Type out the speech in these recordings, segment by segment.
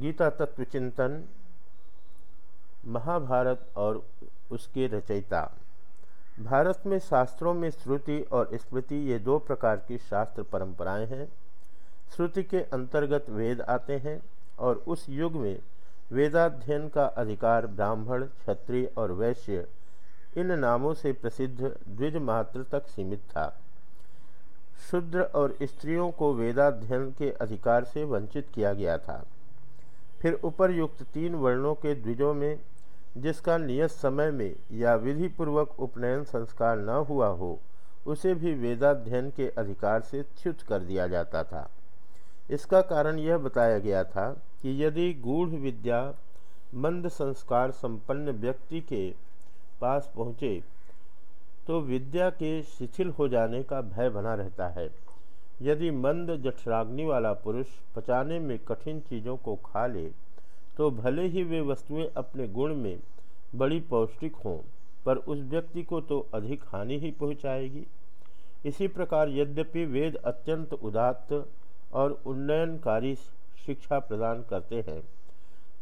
गीता तत्व चिंतन महाभारत और उसके रचयिता। भारत में शास्त्रों में श्रुति और स्मृति ये दो प्रकार की शास्त्र परंपराएँ हैं। श्रुति के अंतर्गत वेद आते हैं और उस युग में वेदाध्ययन का अधिकार ब्राह्मण, क्षत्रिय और वैश्य इन नामों से प्रसिद्ध द्विज मात्र तक सीमित था। शूद्र और स्त्रियों को वेदाध्ययन के अधिकार से वंचित किया गया था। फिर उपरयुक्त तीन वर्णों के द्विजों में, जिसका नियत समय में या विधि पूर्वक उपनयन संस्कार न हुआ हो, उसे भी वेदाध्ययन के अधिकार से च्युत कर दिया जाता था। इसका कारण यह बताया गया था कि यदि गूढ़ विद्या मंद संस्कार संपन्न व्यक्ति के पास पहुँचे तो विद्या के शिथिल हो जाने का भय बना रहता है। यदि मंद जठराग्नि वाला पुरुष पचाने में कठिन चीज़ों को खा ले तो भले ही वे वस्तुएँ अपने गुण में बड़ी पौष्टिक हों, पर उस व्यक्ति को तो अधिक हानि ही पहुंचाएगी। इसी प्रकार यद्यपि वेद अत्यंत उदात्त और उन्नयनकारी शिक्षा प्रदान करते हैं,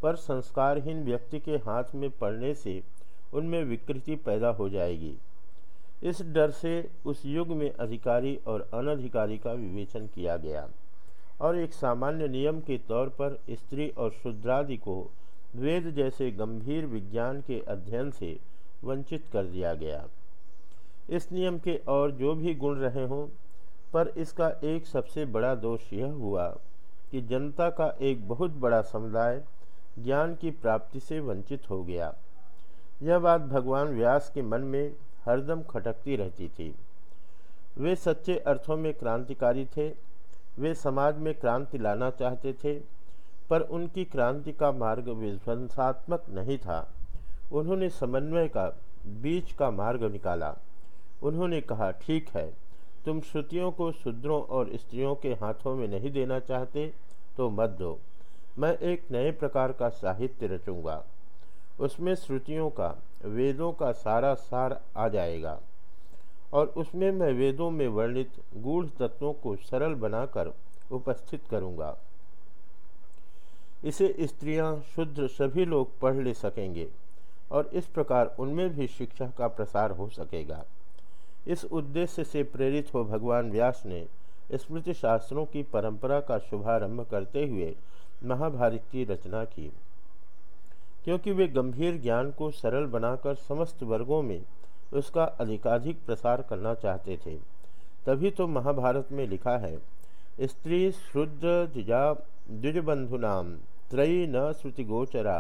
पर संस्कारहीन व्यक्ति के हाथ में पड़ने से उनमें विकृति पैदा हो जाएगी। इस डर से उस युग में अधिकारी और अनधिकारी का विवेचन किया गया। और एक सामान्य नियम के तौर पर स्त्री और शुद्रादि को वेद जैसे गंभीर विज्ञान के अध्ययन से वंचित कर दिया गया। इस नियम के और जो भी गुण रहे हों, पर इसका एक सबसे बड़ा दोष यह हुआ कि जनता का एक बहुत बड़ा समुदाय ज्ञान की प्राप्ति से वंचित हो गया। यह बात भगवान व्यास के मन में हरदम खटकती रहती थी। वे सच्चे अर्थों में क्रांतिकारी थे। वे समाज में क्रांति लाना चाहते थे, पर उनकी क्रांति का मार्ग विध्वंसात्मक नहीं था। उन्होंने समन्वय का, बीच का मार्ग निकाला। उन्होंने कहा, ठीक है, तुम श्रुतियों को शूद्रों और स्त्रियों के हाथों में नहीं देना चाहते तो मत दो। मैं एक नए प्रकार का साहित्य रचूँगा। उसमें श्रुतियों का वेदों का सारा सार आ जाएगा। और उसमें मैं वेदों में वर्णित गूढ़ तत्वों को सरल बनाकर उपस्थित करूँगा। इसे स्त्रियाँ शुद्र सभी लोग पढ़ ले सकेंगे और इस प्रकार उनमें भी शिक्षा का प्रसार हो सकेगा। इस उद्देश्य से प्रेरित हो भगवान व्यास ने स्मृति शास्त्रों की परंपरा का शुभारंभ करते हुए महाभारत की रचना की। क्योंकि वे गंभीर ज्ञान को सरल बनाकर समस्त वर्गों में उसका अधिकाधिक प्रसार करना चाहते थे। तभी तो महाभारत में लिखा है, स्त्री शुद्ध द्विजा द्विजबंधुनाम त्रयी न श्रुतिगोचरा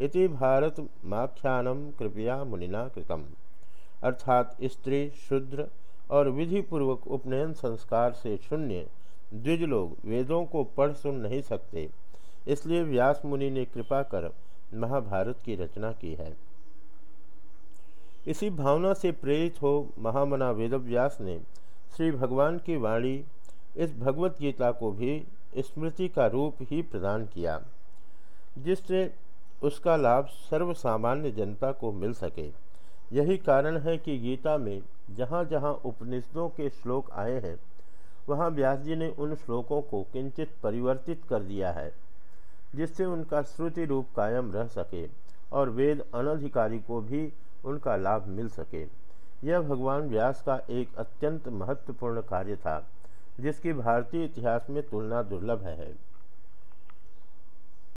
इति भारत माख्यानम कृपया मुनिना कृतम। अर्थात स्त्री शुद्र और विधि पूर्वक उपनयन संस्कार से शून्य द्विज लोग वेदों को पढ़ सुन नहीं सकते, इसलिए व्यास मुनि ने कृपा कर महाभारत की रचना की है। इसी भावना से प्रेरित हो महामना वेदव्यास ने श्री भगवान की वाणी इस भगवत गीता को भी स्मृति का रूप ही प्रदान किया, जिससे उसका लाभ सर्वसामान्य जनता को मिल सके। यही कारण है कि गीता में जहाँ जहाँ उपनिषदों के श्लोक आए हैं, वहाँ व्यास जी ने उन श्लोकों को किंचित परिवर्तित कर दिया है। जिससे उनका श्रुति रूप कायम रह सके और वेद अनधिकारी को भी उनका लाभ मिल सके। यह भगवान व्यास का एक अत्यंत महत्वपूर्ण कार्य था, जिसकी भारतीय इतिहास में तुलना दुर्लभ है।